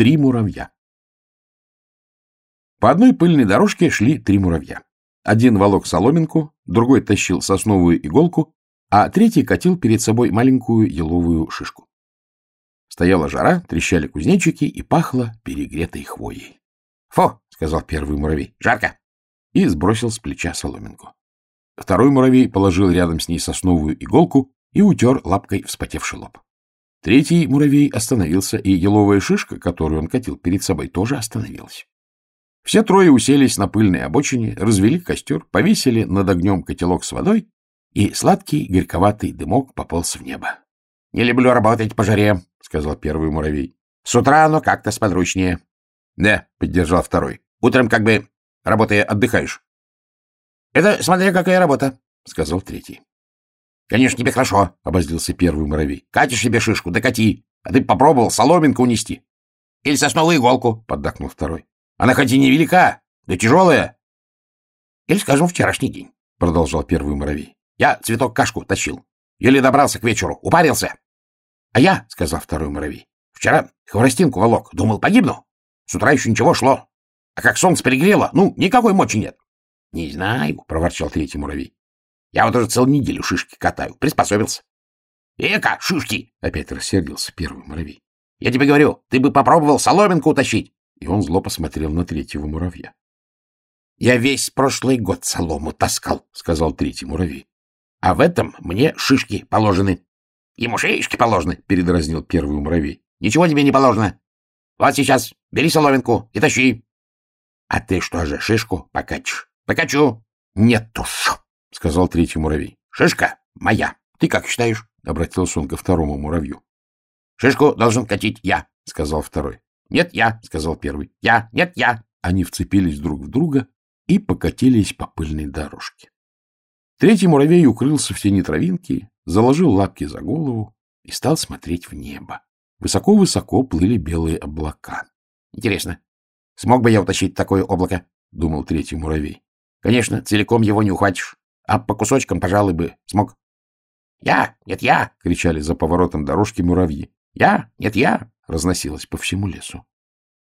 три муравья. По одной пыльной дорожке шли три муравья. Один волок соломинку, другой тащил сосновую иголку, а третий катил перед собой маленькую еловую шишку. Стояла жара, трещали кузнечики и пахло перегретой хвоей. — Фу! — сказал первый муравей. — Жарко! И сбросил с плеча соломинку. Второй муравей положил рядом с ней сосновую иголку и утер лапкой вспотевший лоб. Третий муравей остановился, и еловая шишка, которую он катил перед собой, тоже остановилась. Все трое уселись на пыльной обочине, развели костер, повесили над огнем котелок с водой, и сладкий горьковатый дымок пополз в небо. — Не люблю работать по жаре, — сказал первый муравей. — С утра оно как-то сподручнее. — Да, — поддержал второй. — Утром как бы, работая, отдыхаешь. — Это смотря какая работа, — сказал третий. Конечно, тебе хорошо, — обозлился первый муравей. — Катишь себе шишку, да кати. А ты попробовал соломинку унести. — Или сосновую иголку, — поддакнул второй. — Она хоть и не велика, да тяжелая. — Или, скажем, вчерашний день, — продолжал первый муравей. — Я цветок кашку тащил. Еле добрался к вечеру. Упарился. — А я, — сказал второй муравей, — вчера хворостинку волок. Думал, погибну. С утра еще ничего шло. А как солнце перегрело, ну, никакой мочи нет. — Не знаю, — проворчал третий муравей. Я вот уже целую неделю шишки катаю. Приспособился. — Эка, шишки! — опять рассердился первый муравей. — Я тебе говорю, ты бы попробовал соломинку утащить. И он зло посмотрел на третьего муравья. — Я весь прошлый год солому таскал, — сказал третий муравей. — А в этом мне шишки положены. — Ему шишки положены, — передразнил первый муравей. — Ничего тебе не положено. Вот сейчас бери соломинку и тащи. — А ты что же, шишку покачешь? — Покачу. — Нет уж, — сказал третий муравей. — Шишка моя. Ты как считаешь? — обратился он ко второму муравью. — Шишку должен катить я, — сказал второй. — Нет, я, — сказал первый. — Я, нет, я. Они вцепились друг в друга и покатились по пыльной дорожке. Третий муравей укрылся в тени травинки, заложил лапки за голову и стал смотреть в небо. Высоко-высоко плыли белые облака. — Интересно, смог бы я утащить такое облако? — думал третий муравей. — Конечно, целиком его не ухватишь а по кусочкам, пожалуй, бы смог. — Я! Нет, я! — кричали за поворотом дорожки муравьи. — Я! Нет, я! — разносилось по всему лесу.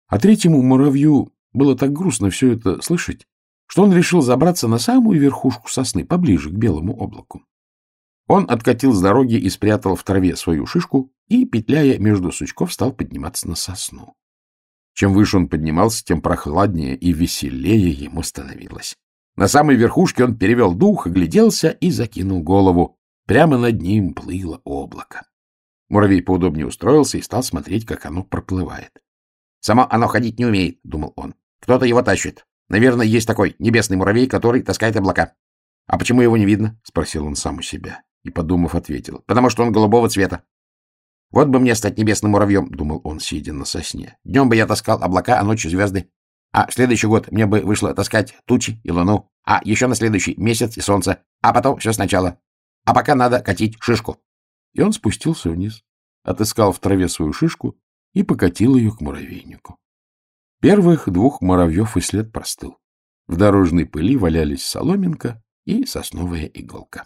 А третьему муравью было так грустно все это слышать, что он решил забраться на самую верхушку сосны, поближе к белому облаку. Он откатил с дороги и спрятал в траве свою шишку и, петляя между сучков, стал подниматься на сосну. Чем выше он поднимался, тем прохладнее и веселее ему становилось. На самой верхушке он перевел дух, огляделся и закинул голову. Прямо над ним плыло облако. Муравей поудобнее устроился и стал смотреть, как оно проплывает. «Само оно ходить не умеет», — думал он. «Кто-то его тащит. Наверное, есть такой небесный муравей, который таскает облака». «А почему его не видно?» — спросил он сам у себя. И, подумав, ответил. «Потому что он голубого цвета». «Вот бы мне стать небесным муравьем», — думал он, сидя на сосне. «Днем бы я таскал облака, а ночью звезды. А следующий год мне бы вышло таскать тучи и луну, а еще на следующий месяц и солнце, а потом все сначала. А пока надо катить шишку. И он спустился вниз, отыскал в траве свою шишку и покатил ее к муравейнику. Первых двух муравьев и след простыл. В дорожной пыли валялись соломинка и сосновая иголка.